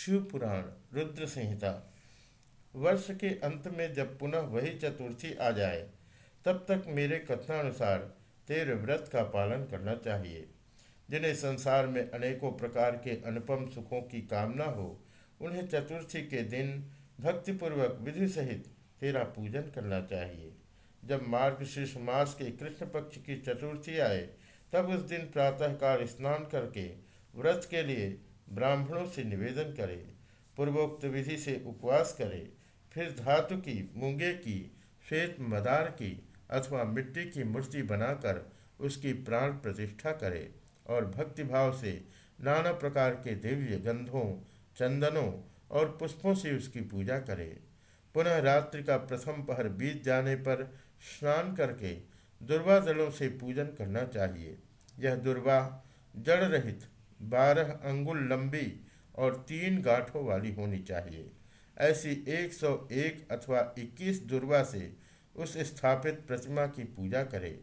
शिव पुराण रुद्र संहिता। वर्ष के अंत में जब पुनः वही चतुर्थी आ जाए, तब तक मेरे कथनानुसार तेरे व्रत का पालन करना चाहिए। जिन्हें संसार में अनेकों प्रकार के अनुपम सुखों की कामना हो, उन्हें चतुर्थी के दिन भक्तिपूर्वक विधि सहित तेरा पूजन करना चाहिए। जब मार्ग शीर्ष मास के कृष्ण पक्ष की चतुर्थी आए, तब उस दिन प्रातःकाल स्नान करके व्रत के लिए ब्राह्मणों से निवेदन करे, पूर्वोक्त विधि से उपवास करे, फिर धातु की, मूँगे की, श्वेत मदार की अथवा मिट्टी की मूर्ति बनाकर उसकी प्राण प्रतिष्ठा करे और भक्तिभाव से नाना प्रकार के दिव्य गंधों, चंदनों और पुष्पों से उसकी पूजा करे। पुनः रात्रि का प्रथम पहर बीत जाने पर स्नान करके दुर्वा दलों से पूजन करना चाहिए। यह दुर्वा जड़ रहित बारह अंगुल लंबी और तीन गांठों वाली होनी चाहिए। ऐसी 101 अथवा 21 दुर्वा से उस स्थापित प्रतिमा की पूजा करें।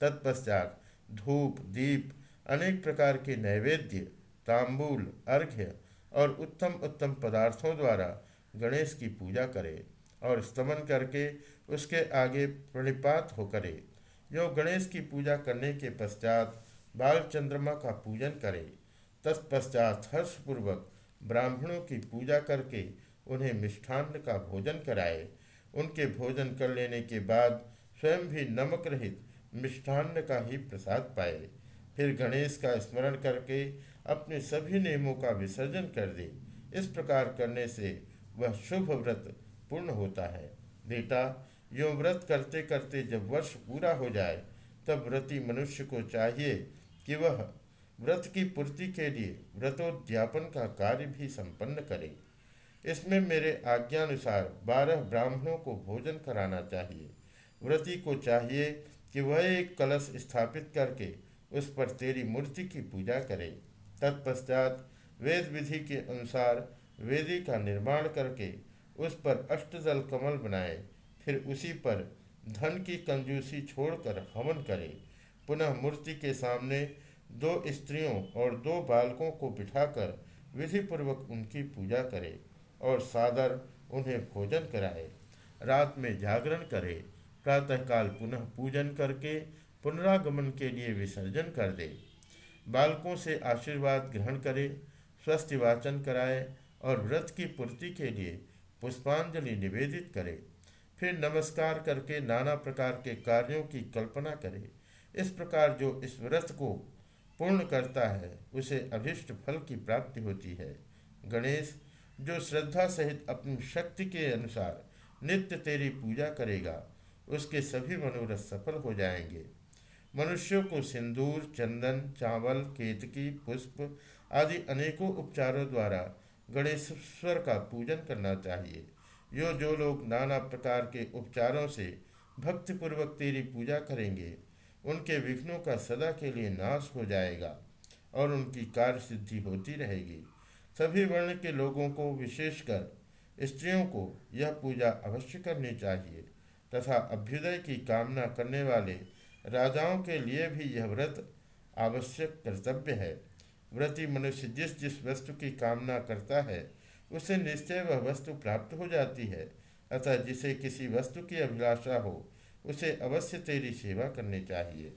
तत्पश्चात धूप, दीप, अनेक प्रकार के नैवेद्य, तांबूल, अर्घ्य और उत्तम उत्तम पदार्थों द्वारा गणेश की पूजा करें और स्तमन करके उसके आगे प्रणिपात हो करे। जो गणेश की पूजा करने के पश्चात बाल चंद्रमा का पूजन करे। तत्पश्चात हर्षपूर्वक ब्राह्मणों की पूजा करके उन्हें मिष्ठान्न का भोजन कराए। उनके भोजन कर लेने के बाद स्वयं भी नमक रहित मिष्ठान्न का ही प्रसाद पाए। फिर गणेश का स्मरण करके अपने सभी नियमों का विसर्जन कर दे। इस प्रकार करने से वह शुभ व्रत पूर्ण होता है। बेटा, यो व्रत करते करते जब वर्ष पूरा हो जाए, तब व्रती मनुष्य को चाहिए कि वह व्रत की पूर्ति के लिए व्रतोद्यापन का कार्य भी संपन्न करें। इसमें मेरे आज्ञानुसार बारह ब्राह्मणों को भोजन कराना चाहिए। व्रती को चाहिए कि वह एक कलश स्थापित करके उस पर तेरी मूर्ति की पूजा करे। तत्पश्चात वेद विधि के अनुसार वेदी का निर्माण करके उस पर अष्टदल कमल बनाए, फिर उसी पर धन की कंजूसी छोड़कर हवन करे। पुनः मूर्ति के सामने दो स्त्रियों और दो बालकों को बिठाकर विधिपूर्वक उनकी पूजा करे और सादर उन्हें भोजन कराए। रात में जागरण करे, प्रातःकाल पुनः पूजन करके पुनरागमन के लिए विसर्जन कर दे। बालकों से आशीर्वाद ग्रहण करे, स्वस्थ वाचन कराए और व्रत की पूर्ति के लिए पुष्पांजलि निवेदित करे। फिर नमस्कार करके नाना प्रकार के कार्यों की कल्पना करे। इस प्रकार जो इस व्रत को पूर्ण करता है, उसे अभिष्ट फल की प्राप्ति होती है। गणेश, जो श्रद्धा सहित अपनी शक्ति के अनुसार नित्य तेरी पूजा करेगा, उसके सभी मनोरथ सफल हो जाएँगे। मनुष्यों को सिंदूर, चंदन, चावल, केतकी, पुष्प आदि अनेकों उपचारों द्वारा गणेश्वर का पूजन करना चाहिए। यो जो लोग नाना प्रकार के उपचारों से भक्तिपूर्वक तेरी पूजा करेंगे उनके विघ्नों का सदा के लिए नाश हो जाएगा और उनकी कार्य सिद्धि होती रहेगी। सभी वर्ण के लोगों को, विशेषकर स्त्रियों को, यह पूजा अवश्य करनी चाहिए तथा अभ्युदय की कामना करने वाले राजाओं के लिए भी यह व्रत आवश्यक कर्तव्य है। व्रती मनुष्य जिस जिस वस्तु की कामना करता है, उसे निश्चय वह वस्तु प्राप्त हो जाती है, अतः जिसे किसी वस्तु की अभिलाषा हो उसे अवश्य तेरी सेवा करनी चाहिए।